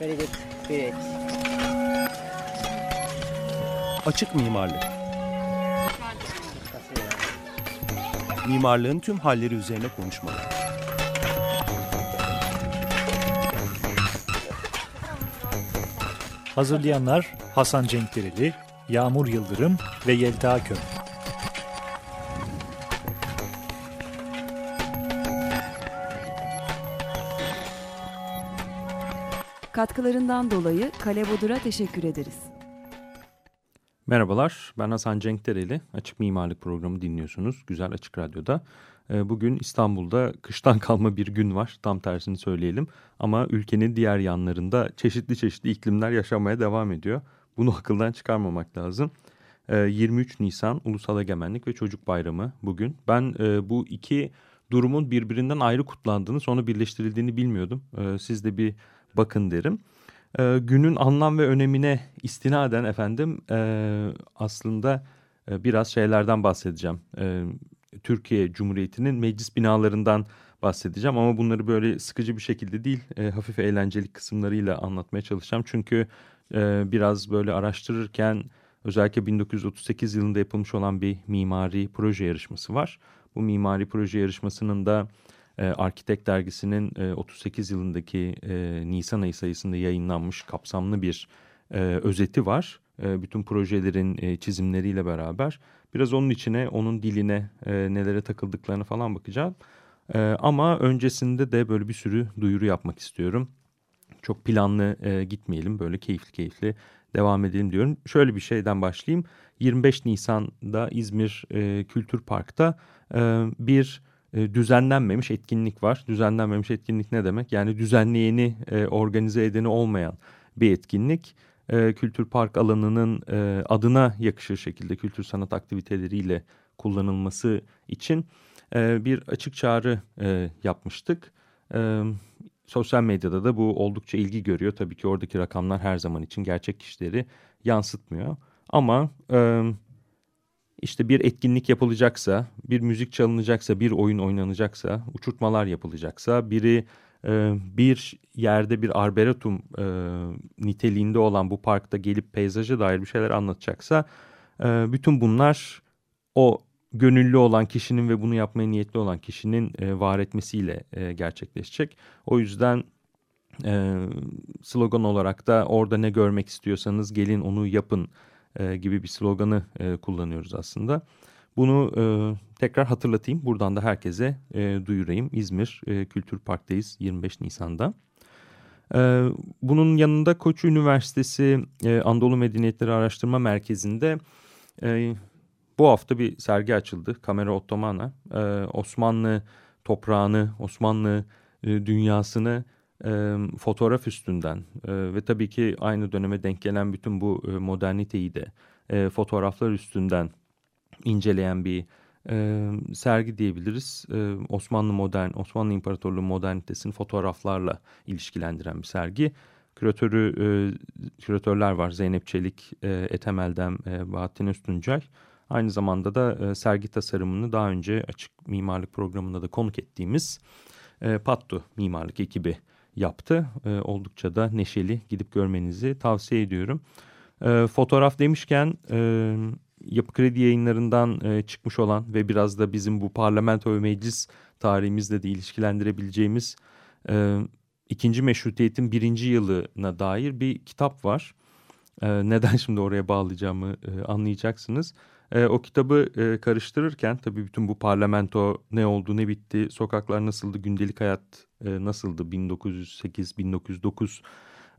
Very good. Great. Açık mimarlık. Mimarlığın tüm halleri üzerine konuşmalar. Hazırlayanlar Hasan Cenkdereli, Yağmur Yıldırım ve Yelta Kök. Katkılarından dolayı Kale Bodur'a teşekkür ederiz. Merhabalar, ben Hasan Cenkdereli. Açık Mimarlık programı dinliyorsunuz Güzel Açık Radyo'da. Ee, bugün İstanbul'da kıştan kalma bir gün var, tam tersini söyleyelim. Ama ülkenin diğer yanlarında çeşitli çeşitli iklimler yaşamaya devam ediyor. Bunu akıldan çıkarmamak lazım. 23 ee, Nisan Ulusal Egemenlik ve Çocuk Bayramı bugün. Ben e, bu iki durumun birbirinden ayrı kutlandığını sonra birleştirildiğini bilmiyordum. Ee, siz de bir bakın derim. E, günün anlam ve önemine istinaden efendim e, aslında e, biraz şeylerden bahsedeceğim. E, Türkiye Cumhuriyeti'nin meclis binalarından bahsedeceğim ama bunları böyle sıkıcı bir şekilde değil e, hafif eğlenceli kısımlarıyla anlatmaya çalışacağım. Çünkü e, biraz böyle araştırırken özellikle 1938 yılında yapılmış olan bir mimari proje yarışması var. Bu mimari proje yarışmasının da e, Arkitek dergisinin e, 38 yılındaki e, Nisan ayı sayısında yayınlanmış kapsamlı bir e, özeti var. E, bütün projelerin çizimleriyle beraber. Biraz onun içine, onun diline, e, nelere takıldıklarını falan bakacağım. Ama öncesinde de böyle bir sürü duyuru yapmak istiyorum. Çok planlı gitmeyelim, böyle keyifli keyifli devam edelim diyorum. Şöyle bir şeyden başlayayım. 25 Nisan'da İzmir Kültür Park'ta bir e, düzenlenmemiş etkinlik var. Düzenlenmemiş etkinlik ne demek? Yani düzenleyeni, e, organize edeni olmayan bir etkinlik. E, kültür park alanının adına yakışır şekilde kültür sanat aktiviteleriyle kullanılması için bir açık çağrı yapmıştık. Sosyal medyada da bu oldukça ilgi görüyor. Tabii ki oradaki rakamlar her zaman için gerçek kişileri yansıtmıyor. Ama işte bir etkinlik yapılacaksa, bir müzik çalınacaksa, bir oyun oynanacaksa, uçurtmalar yapılacaksa, biri e, bir yerde bir arboretum e, niteliğinde olan bu parkta gelip peyzaja dair bir şeyler anlatacaksa, e, bütün bunlar o gönüllü olan kişinin ve bunu yapmaya niyetli olan kişinin e, var etmesiyle e, gerçekleşecek. O yüzden e, slogan olarak da orada ne görmek istiyorsanız gelin onu yapın e, gibi bir sloganı e, kullanıyoruz aslında. Bunu e, tekrar hatırlatayım. Buradan da herkese e, duyurayım. İzmir Kültür Park'tayız 25 Nisan'da. Bunun yanında Koç Üniversitesi e, Anadolu Medeniyetleri Araştırma Merkezi'nde bu hafta bir sergi açıldı. Kamera Ottomana. Osmanlı toprağını, Osmanlı dünyasını e, fotoğraf üstünden e, ve tabii ki aynı döneme denk gelen bütün bu e, moderniteyi de e, fotoğraflar üstünden inceleyen bir e, sergi diyebiliriz. E, Osmanlı modern, Osmanlı İmparatorluğu modernitesini fotoğraflarla ilişkilendiren bir sergi. Küratörü, e, küratörler var Zeynep Çelik, e, Etemel'den e, Bahattin Üstüncay. Aynı zamanda da e, sergi tasarımını daha önce açık mimarlık programında da konuk ettiğimiz e, Pattu mimarlık ekibi yaptı. E, oldukça da neşeli gidip görmenizi tavsiye ediyorum. E, fotoğraf demişken e, Yapı Kredi yayınlarından e, çıkmış olan ve biraz da bizim bu parlamento ve meclis tarihimizle de ilişkilendirebileceğimiz e, ikinci meşrutiyetin birinci yılına dair bir kitap var. E, neden şimdi oraya bağlayacağımı e, anlayacaksınız. E, o kitabı e, karıştırırken tabii bütün bu parlamento ne oldu ne bitti, sokaklar nasıldı, gündelik hayat e, nasıldı 1908-1909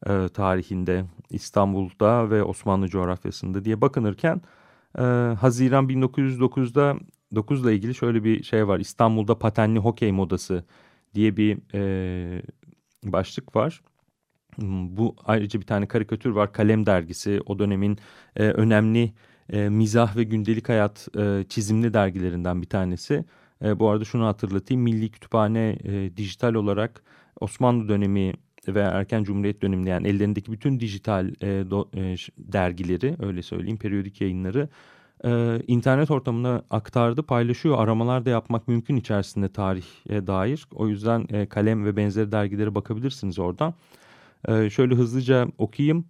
e, tarihinde İstanbul'da ve Osmanlı coğrafyasında diye bakınırken e, Haziran 1909'da 9 ile ilgili şöyle bir şey var. İstanbul'da patenli hokey modası diye bir e, başlık var. Bu ayrıca bir tane karikatür var. Kalem dergisi o dönemin e, önemli e, mizah ve gündelik hayat e, çizimli dergilerinden bir tanesi. E, bu arada şunu hatırlatayım. Milli Kütüphane e, dijital olarak Osmanlı dönemi ve erken Cumhuriyet döneminde yani ellerindeki bütün dijital e, do, e, dergileri öyle söyleyeyim periyodik yayınları e, internet ortamına aktardı paylaşıyor aramalar da yapmak mümkün içerisinde tarihe dair o yüzden e, kalem ve benzeri dergilere bakabilirsiniz oradan E, şöyle hızlıca okuyayım.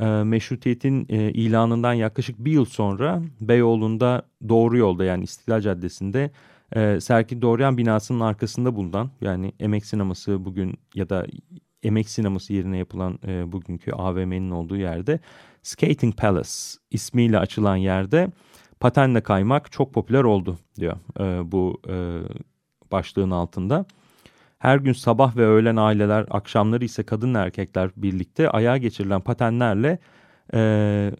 E, meşrutiyetin e, ilanından yaklaşık bir yıl sonra Beyoğlu'nda Doğru Yolda yani İstiklal Caddesi'nde e, Serki Doğrayan binasının arkasında bulunan yani Emek Sineması bugün ya da Emek Sineması yerine yapılan bugünkü AVM'nin olduğu yerde Skating Palace ismiyle açılan yerde patenle kaymak çok popüler oldu diyor bu başlığın altında. Her gün sabah ve öğlen aileler, akşamları ise kadın erkekler birlikte ayağa geçirilen patenlerle e,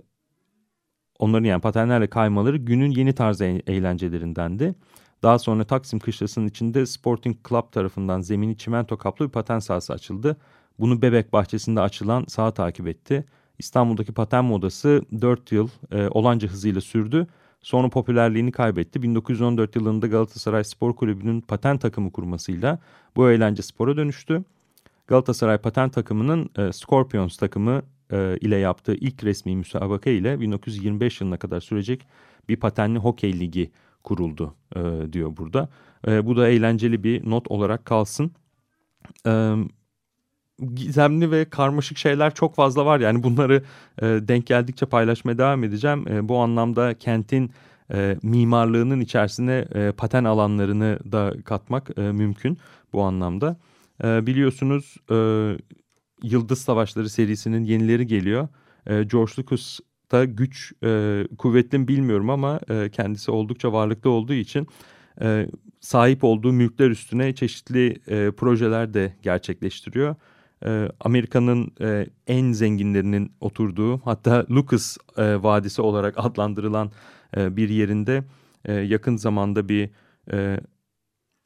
onların yani patenlerle kaymaları günün yeni tarzı eğlencelerindendi. Daha sonra Taksim Kışlası'nın içinde Sporting Club tarafından zemini çimento kaplı bir paten sahası açıldı. Bunu Bebek Bahçesi'nde açılan saha takip etti. İstanbul'daki paten modası 4 yıl e, olanca hızıyla sürdü. Sonra popülerliğini kaybetti. 1914 yılında Galatasaray Spor Kulübü'nün paten takımı kurmasıyla bu eğlence spora dönüştü. Galatasaray paten takımının e, Scorpions takımı e, ile yaptığı ilk resmi müsabaka ile 1925 yılına kadar sürecek bir patenli hokey ligi kuruldu e, diyor burada. E, bu da eğlenceli bir not olarak kalsın. E, gizemli ve karmaşık şeyler çok fazla var. Yani bunları e, denk geldikçe paylaşmaya devam edeceğim. E, bu anlamda kentin e, mimarlığının içerisine e, paten alanlarını da katmak e, mümkün bu anlamda. E, biliyorsunuz e, Yıldız Savaşları serisinin yenileri geliyor. E, George Lucas da güç e, kuvvetli mi bilmiyorum ama e, kendisi oldukça varlıklı olduğu için e, sahip olduğu mülkler üstüne çeşitli e, projeler de gerçekleştiriyor. E, Amerika'nın e, en zenginlerinin oturduğu hatta Lucas e, Vadisi olarak adlandırılan e, bir yerinde yakın zamanda bir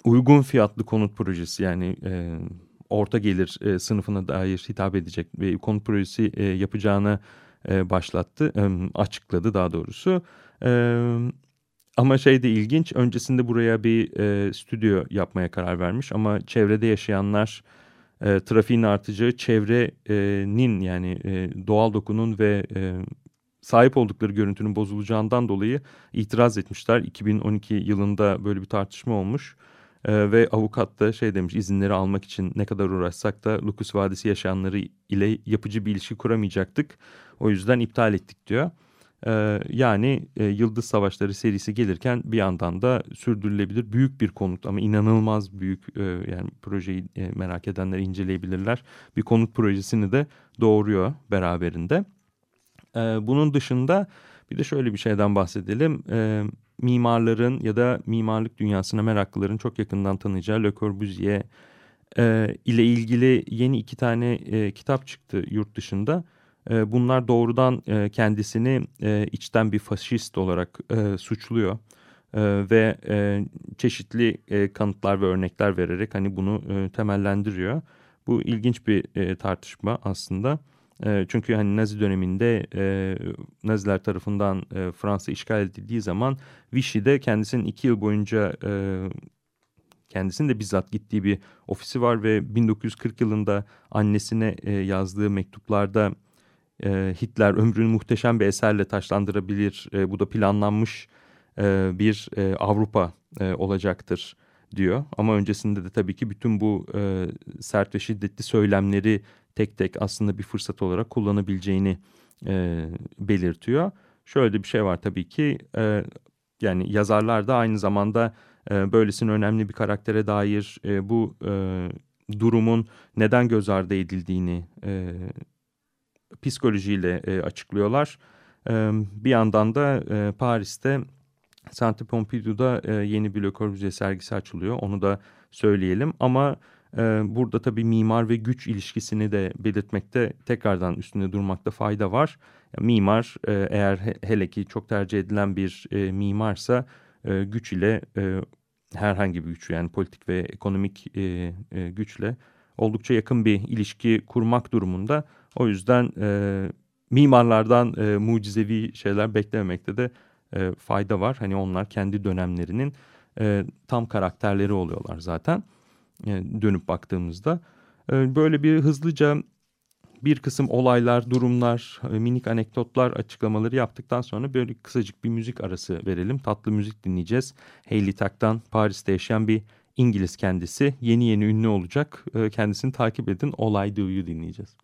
uygun fiyatlı konut projesi yani orta gelir sınıfına dair hitap edecek bir konut projesi e, yapacağını başlattı, açıkladı daha doğrusu. Ama şey de ilginç, öncesinde buraya bir e, stüdyo yapmaya karar vermiş ama çevrede yaşayanlar e, trafiğin artacağı çevrenin yani e, doğal dokunun ve e, sahip oldukları görüntünün bozulacağından dolayı itiraz etmişler. 2012 yılında böyle bir tartışma olmuş. Ee, ve avukat da şey demiş izinleri almak için ne kadar uğraşsak da Lucas Vadisi yaşayanları ile yapıcı bir ilişki kuramayacaktık. O yüzden iptal ettik diyor. Ee, yani e, Yıldız Savaşları serisi gelirken bir yandan da sürdürülebilir büyük bir konut ama inanılmaz büyük e, yani projeyi e, merak edenler inceleyebilirler. Bir konut projesini de doğuruyor beraberinde. Ee, bunun dışında bir de şöyle bir şeyden bahsedelim. Ee, mimarların ya da mimarlık dünyasına meraklıların çok yakından tanıyacağı Le Corbusier ile ilgili yeni iki tane kitap çıktı yurt dışında. E, bunlar doğrudan e, kendisini e, içten bir faşist olarak e, suçluyor. E, ve çeşitli kanıtlar ve örnekler vererek hani bunu temellendiriyor. Bu ilginç bir tartışma aslında. Çünkü hani Nazi döneminde Naziler tarafından Fransa işgal edildiği zaman Vichy de kendisinin iki yıl boyunca kendisinin de bizzat gittiği bir ofisi var ve 1940 yılında annesine yazdığı mektuplarda e, Hitler ömrünü muhteşem bir eserle taşlandırabilir. E, bu da planlanmış e, bir e, Avrupa e, olacaktır diyor. Ama öncesinde de tabii ki bütün bu e, sert ve şiddetli söylemleri tek tek aslında bir fırsat olarak kullanabileceğini e, belirtiyor. Şöyle bir şey var tabii ki e, yani yazarlar da aynı zamanda e, böylesine önemli bir karaktere dair e, bu e, durumun neden göz ardı edildiğini e, psikolojiyle e, açıklıyorlar. E, bir yandan da e, Paris'te Centre Pompidou'da e, yeni bir Le Corbusier sergisi açılıyor. Onu da söyleyelim ama e, burada tabii mimar ve güç ilişkisini de belirtmekte tekrardan üstünde durmakta fayda var. Mimar e, eğer he, hele ki çok tercih edilen bir e, mimarsa e, güç ile e, herhangi bir güç yani politik ve ekonomik e, e, güçle oldukça yakın bir ilişki kurmak durumunda. O yüzden e, mimarlardan e, mucizevi şeyler beklememekte de e, fayda var. Hani onlar kendi dönemlerinin e, tam karakterleri oluyorlar zaten e, dönüp baktığımızda. E, böyle bir hızlıca bir kısım olaylar, durumlar, e, minik anekdotlar açıklamaları yaptıktan sonra böyle kısacık bir müzik arası verelim. Tatlı müzik dinleyeceğiz. Hayley Tak'tan Paris'te yaşayan bir İngiliz kendisi. Yeni yeni ünlü olacak. E, kendisini takip edin. Olay Do'yu dinleyeceğiz.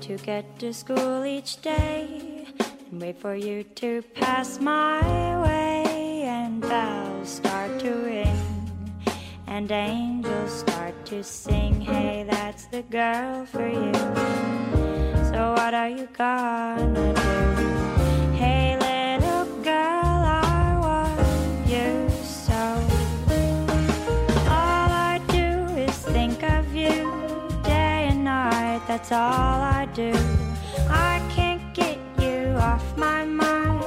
To get to school each day and wait for you to pass my way. And bells start to ring and angels start to sing. Hey that's the girl for you. So what are you gonna do that's all i do. I can't get you off my mind,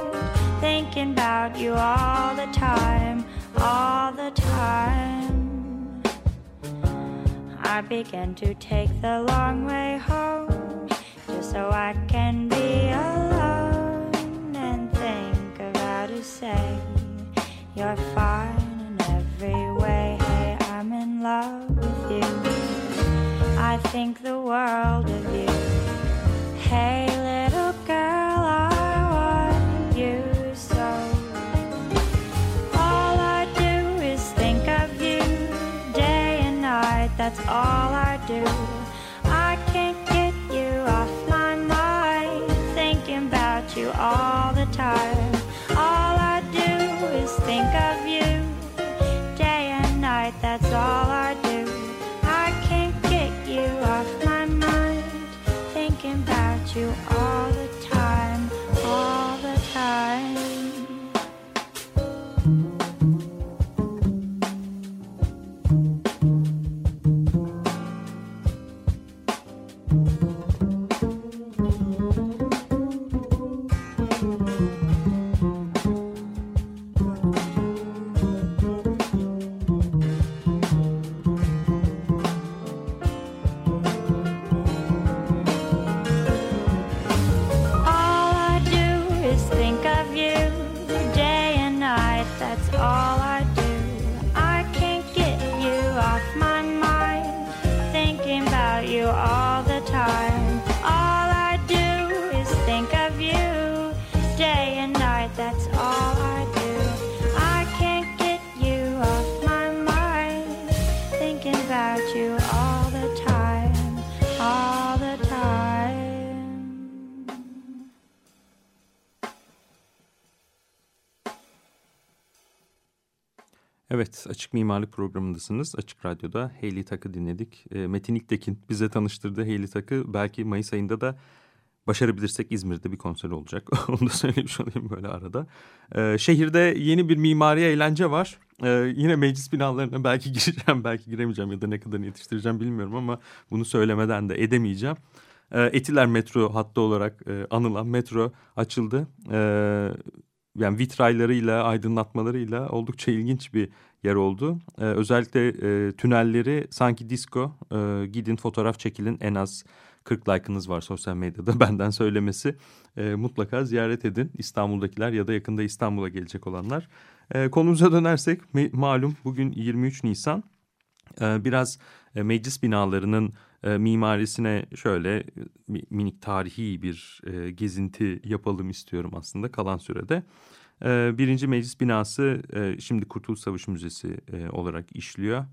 thinking about you all the time, all the time. I begin to take the long way home, just so I can be alone and think of how to say you're fine in every way. Hey, I'm in love with you. I think the world of you. Hey, little girl, I want you so. All I do is think of you day and night, that's all I do. Evet, Açık Mimarlık programındasınız. Açık Radyo'da Hayley Tak'ı dinledik. E, Metin İktekin bize tanıştırdı Hayley Tak'ı. Belki Mayıs ayında da başarabilirsek İzmir'de bir konser olacak. Onu da söylemiş olayım böyle arada. E, şehirde yeni bir mimari eğlence var. E, yine meclis binalarına belki gireceğim, belki giremeyeceğim ya da ne kadar yetiştireceğim bilmiyorum ama bunu söylemeden de edemeyeceğim. Etiler metro hattı olarak e, anılan metro açıldı. E, yani vitraylarıyla, aydınlatmalarıyla oldukça ilginç bir yer oldu. Ee, özellikle e, tünelleri sanki disco. Ee, gidin fotoğraf çekilin en az 40 like'ınız var sosyal medyada benden söylemesi. Ee, mutlaka ziyaret edin İstanbul'dakiler ya da yakında İstanbul'a gelecek olanlar. Ee, konumuza dönersek malum bugün 23 Nisan. Ee, biraz e, meclis binalarının e, mimarisine şöyle e, mi- minik tarihi bir e, gezinti yapalım istiyorum aslında kalan sürede. Birinci meclis binası şimdi Kurtuluş Savaşı Müzesi olarak işliyor.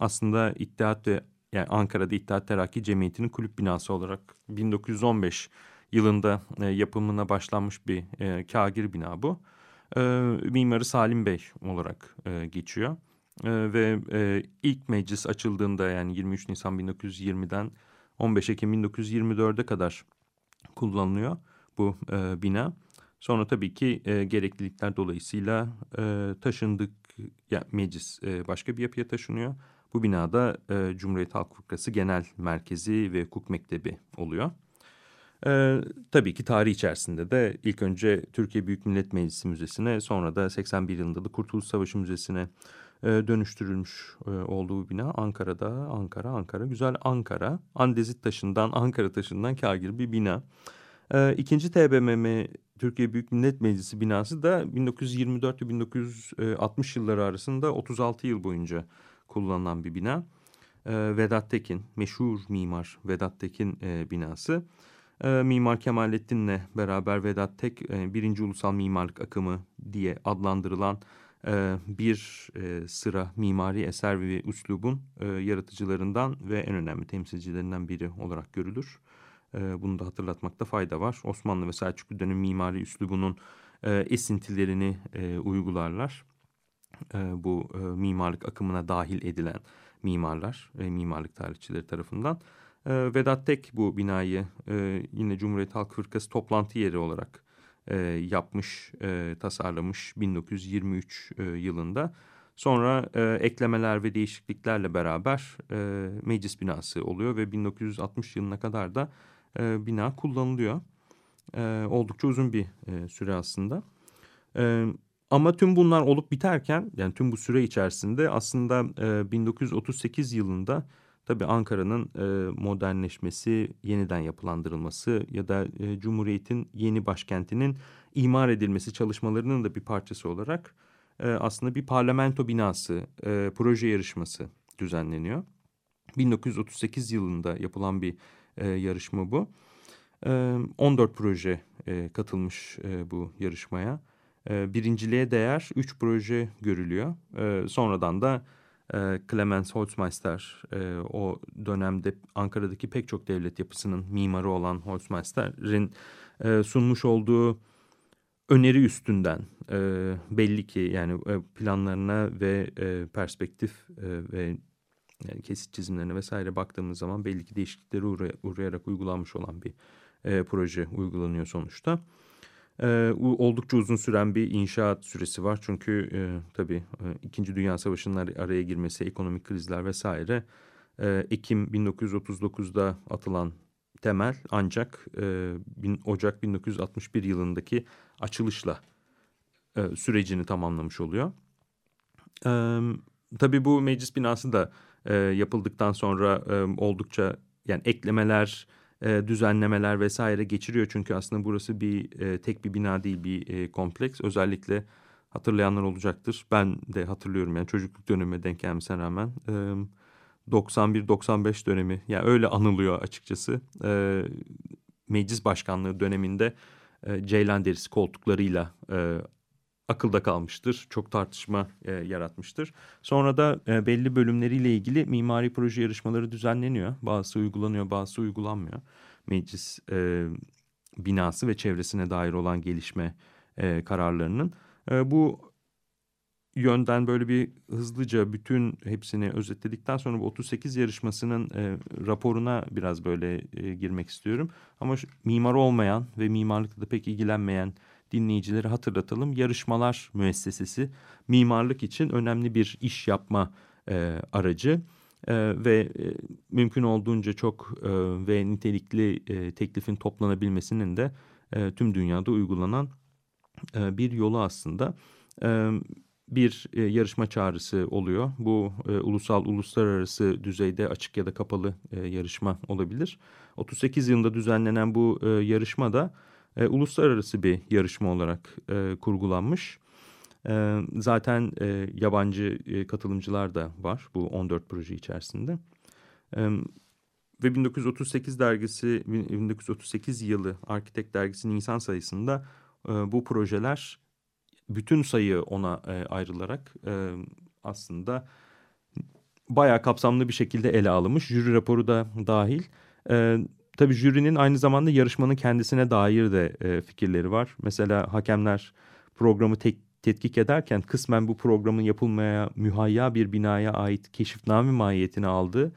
Aslında İttihat ve yani Ankara'da İttihat Terakki Cemiyeti'nin kulüp binası olarak 1915 yılında yapımına başlanmış bir e, kagir bina bu. Mimarı Salim Bey olarak geçiyor. E, ve e, ilk meclis açıldığında yani 23 Nisan 1920'den 15 Ekim 1924'e kadar kullanılıyor bu e, bina. Sonra tabii ki e, gereklilikler dolayısıyla e, taşındık, ya meclis e, başka bir yapıya taşınıyor. Bu binada e, Cumhuriyet Halk Fırkası Genel Merkezi ve Hukuk Mektebi oluyor. E, tabii ki tarih içerisinde de ilk önce Türkiye Büyük Millet Meclisi Müzesi'ne sonra da 81 yılında da Kurtuluş Savaşı Müzesi'ne e, dönüştürülmüş e, olduğu bina Ankara'da. Ankara, Ankara, güzel Ankara. Andezit taşından, Ankara taşından kagir bir bina. E, ikinci TBMM Türkiye Büyük Millet Meclisi binası da 1924 ve 1960 yılları arasında 36 yıl boyunca kullanılan bir bina. Vedat Tekin, meşhur mimar Vedat Tekin binası. Mimar Kemalettin'le beraber Vedat Tek birinci ulusal mimarlık akımı diye adlandırılan bir sıra mimari eser ve üslubun yaratıcılarından ve en önemli temsilcilerinden biri olarak görülür. E, bunu da hatırlatmakta fayda var. Osmanlı ve Selçuklu dönem mimari üslubunun e, esintilerini e, uygularlar. E, bu e, mimarlık akımına dahil edilen mimarlar, e, mimarlık tarihçileri tarafından. E, Vedat Tek bu binayı e, yine Cumhuriyet Halk Fırkası toplantı yeri olarak e, yapmış, e, tasarlamış 1923 e, yılında. Sonra e, eklemeler ve değişikliklerle beraber e, meclis binası oluyor ve 1960 yılına kadar da e, bina kullanılıyor. E, oldukça uzun bir e, süre aslında. E, ama tüm bunlar olup biterken yani tüm bu süre içerisinde aslında e, 1938 yılında tabii Ankara'nın e, modernleşmesi, yeniden yapılandırılması ya da e, Cumhuriyet'in yeni başkentinin imar edilmesi çalışmalarının da bir parçası olarak e, aslında bir parlamento binası, e, proje yarışması düzenleniyor. 1938 yılında yapılan bir e, yarışma bu. E, 14 proje e, katılmış e, bu yarışmaya. E, birinciliğe değer 3 proje görülüyor. E, sonradan da e, Clemens Holzmeister e, o dönemde Ankara'daki pek çok devlet yapısının mimarı olan Holzmeister'in e, sunmuş olduğu öneri üstünden e, belli ki yani e, planlarına ve e, perspektif e, ve yani kesit çizimlerine vesaire baktığımız zaman belli ki değişiklikleri uğray uğrayarak uygulanmış olan bir e, proje uygulanıyor sonuçta. Oldukça uzun süren bir inşaat süresi var çünkü e, tabii e, İkinci Dünya Savaşı'nın araya girmesi, ekonomik krizler vesaire e, Ekim 1939'da atılan temel ancak e, bin, Ocak 1961 yılındaki açılışla e, sürecini tamamlamış oluyor. E, tabii bu meclis binası da e, yapıldıktan sonra e, oldukça yani eklemeler, e, düzenlemeler vesaire geçiriyor. Çünkü aslında burası bir e, tek bir bina değil bir e, kompleks. Özellikle hatırlayanlar olacaktır. Ben de hatırlıyorum yani çocukluk dönemine denk gelmesine rağmen. E, 91-95 dönemi yani öyle anılıyor açıkçası. E, meclis başkanlığı döneminde e, Ceylan derisi koltuklarıyla e, akılda kalmıştır. Çok tartışma e, yaratmıştır. Sonra da e, belli bölümleriyle ilgili mimari proje yarışmaları düzenleniyor. Bazısı uygulanıyor, bazısı uygulanmıyor. Meclis e, binası ve çevresine dair olan gelişme e, kararlarının. E, bu yönden böyle bir hızlıca bütün hepsini özetledikten sonra bu 38 yarışmasının e, raporuna biraz böyle e, girmek istiyorum. Ama şu, mimar olmayan ve mimarlıkla da pek ilgilenmeyen dinleyicileri hatırlatalım. Yarışmalar müessesesi mimarlık için önemli bir iş yapma e, aracı e, ve e, mümkün olduğunca çok e, ve nitelikli e, teklifin toplanabilmesinin de e, tüm dünyada uygulanan e, bir yolu aslında. E, bir e, yarışma çağrısı oluyor. Bu e, ulusal, uluslararası düzeyde açık ya da kapalı e, yarışma olabilir. 38 yılında düzenlenen bu e, yarışma da e, uluslararası bir yarışma olarak e, kurgulanmış. E, zaten e, yabancı e, katılımcılar da var bu 14 proje içerisinde. E, ve 1938 dergisi 1938 yılı Arkitek dergisinin insan sayısında e, bu projeler bütün sayı ona e, ayrılarak e, aslında bayağı kapsamlı bir şekilde ele alınmış. Jüri raporu da dahil. E, tabii jürinin aynı zamanda yarışmanın kendisine dair de e, fikirleri var. Mesela hakemler programı tek, tetkik ederken kısmen bu programın yapılmaya mühayya bir binaya ait keşifname mahiyetini aldığı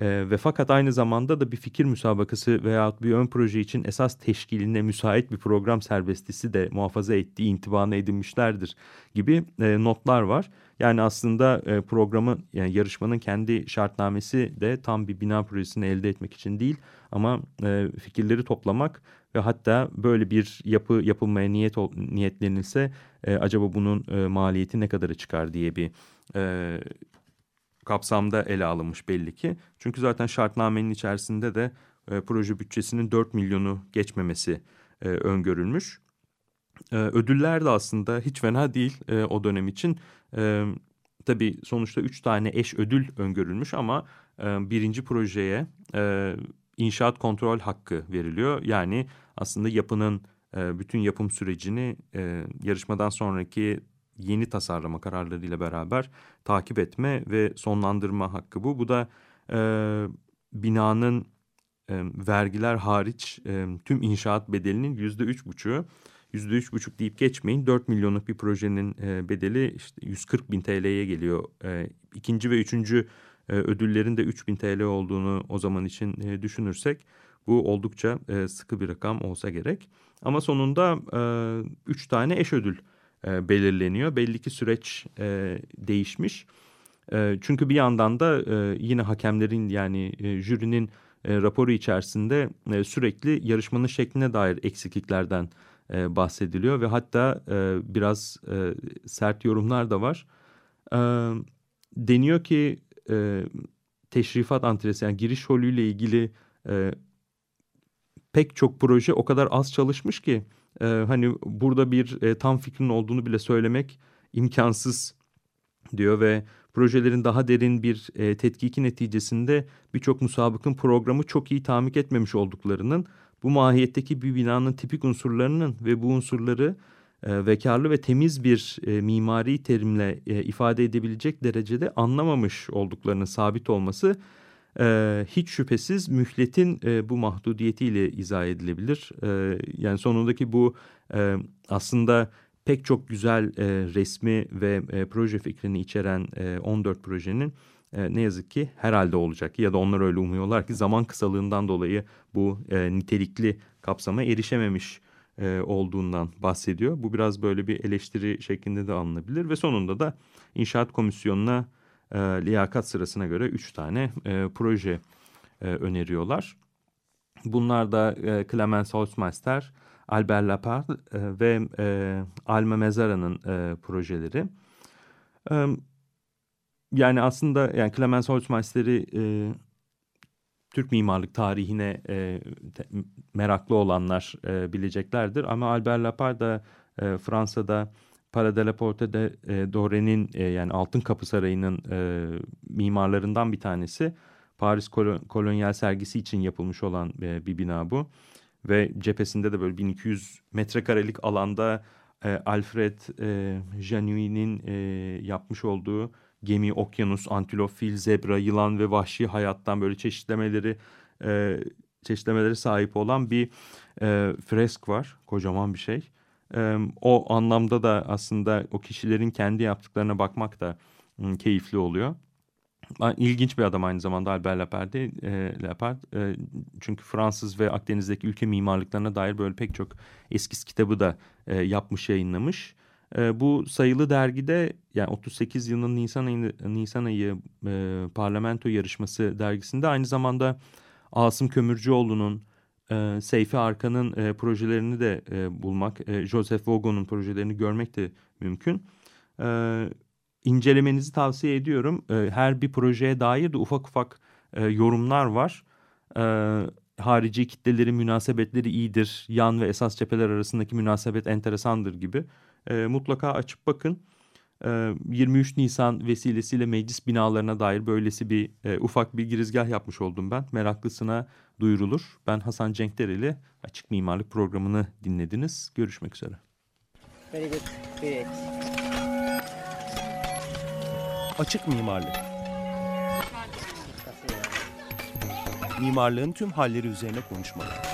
E, ve fakat aynı zamanda da bir fikir müsabakası veya bir ön proje için esas teşkiline müsait bir program serbestisi de muhafaza ettiği intibanı edinmişlerdir gibi e, notlar var. Yani aslında e, programın yani yarışmanın kendi şartnamesi de tam bir bina projesini elde etmek için değil ama e, fikirleri toplamak ve hatta böyle bir yapı yapılmaya niyet niyetlenilse e, acaba bunun e, maliyeti ne kadara çıkar diye bir e, kapsamda ele alınmış belli ki. Çünkü zaten şartnamenin içerisinde de e, proje bütçesinin 4 milyonu geçmemesi e, öngörülmüş. E, ödüller de aslında hiç fena değil e, o dönem için. E, tabii sonuçta 3 tane eş ödül öngörülmüş ama e, birinci projeye e, inşaat kontrol hakkı veriliyor. Yani aslında yapının e, bütün yapım sürecini e, yarışmadan sonraki yeni tasarlama kararlarıyla beraber takip etme ve sonlandırma hakkı bu. Bu da e, binanın e, vergiler hariç e, tüm inşaat bedelinin yüzde üç buçuğu. Yüzde üç buçuk deyip geçmeyin. Dört milyonluk bir projenin e, bedeli işte 140 bin TL'ye geliyor. E, ikinci ve üçüncü e, ödüllerin de 3 bin TL olduğunu o zaman için e, düşünürsek bu oldukça sıkı bir rakam olsa gerek. Ama sonunda e, üç tane eş ödül belirleniyor. Belli ki süreç değişmiş. Çünkü bir yandan da yine hakemlerin yani e, jürinin raporu içerisinde sürekli yarışmanın şekline dair eksikliklerden e, bahsediliyor ve hatta e, biraz e, sert yorumlar da var. E, deniyor ki e, teşrifat antresi yani giriş holüyle ilgili e, pek çok proje o kadar az çalışmış ki e, hani burada bir e, tam fikrin olduğunu bile söylemek imkansız diyor ve projelerin daha derin bir e, tetkiki neticesinde birçok musabıkın programı çok iyi tamik etmemiş olduklarının bu mahiyetteki bir binanın tipik unsurlarının ve bu unsurları e, vekarlı ve temiz bir e, mimari terimle e, ifade edebilecek derecede anlamamış olduklarının sabit olması e, hiç şüphesiz mühletin e, bu mahdudiyetiyle izah edilebilir. E, yani sonundaki bu e, aslında pek çok güzel e, resmi ve e, proje fikrini içeren e, 14 projenin e, ne yazık ki herhalde olacak ya da onlar öyle umuyorlar ki zaman kısalığından dolayı bu e, nitelikli kapsama erişememiş e, olduğundan bahsediyor. Bu biraz böyle bir eleştiri şeklinde de alınabilir ve sonunda da inşaat komisyonuna e, liyakat sırasına göre üç tane e, proje e, öneriyorlar. Bunlar da e, Clemens Holzmeister, Albert Lapard e, ve e, Alma Mezara'nın e, projeleri. E, yani aslında yani Clemens Holzmeister'i e, Türk mimarlık tarihine e, te, meraklı olanlar e, bileceklerdir. Ama Albert Lapard da e, Fransa'da Para de la Porte de e, Dore'nin e, yani Altın Kapı Sarayı'nın e, mimarlarından bir tanesi. Paris Kol Kolonyal sergisi için yapılmış olan e, bir bina bu. Ve cephesinde de böyle 1200 metrekarelik alanda e, Alfred e, Januin'in e, yapmış olduğu gemi, okyanus, antilop, fil, zebra, yılan ve vahşi hayattan böyle çeşitlemeleri e, çeşitlemeleri sahip olan bir e, fresk var. Kocaman bir şey. E, o anlamda da aslında o kişilerin kendi yaptıklarına bakmak da e, keyifli oluyor. İlginç bir adam aynı zamanda Albert Lapard. E, Lapard e, çünkü Fransız ve Akdeniz'deki ülke mimarlıklarına dair böyle pek çok eskiz kitabı da e, yapmış, yayınlamış. E, bu sayılı dergide yani 38 yılının Nisan ayı, Nisan ayı e, parlamento yarışması dergisinde aynı zamanda Asım Kömürcüoğlu'nun, e, Seyfi Arkan'ın e, projelerini de e, bulmak, e, Joseph Vogon'un projelerini görmek de mümkün. E, incelemenizi tavsiye ediyorum. E, her bir projeye dair de ufak ufak e, yorumlar var. E, harici kitlelerin münasebetleri iyidir, yan ve esas cepheler arasındaki münasebet enteresandır gibi. E, mutlaka açıp bakın. E, 23 Nisan vesilesiyle meclis binalarına dair böylesi bir e, ufak bir girizgah yapmış oldum ben. Meraklısına duyurulur. Ben Hasan Cenkdereli Açık Mimarlık programını dinlediniz. Görüşmek üzere. Very good. Great. Açık mimarlık. Mimarlığın tüm halleri üzerine konuşmalar.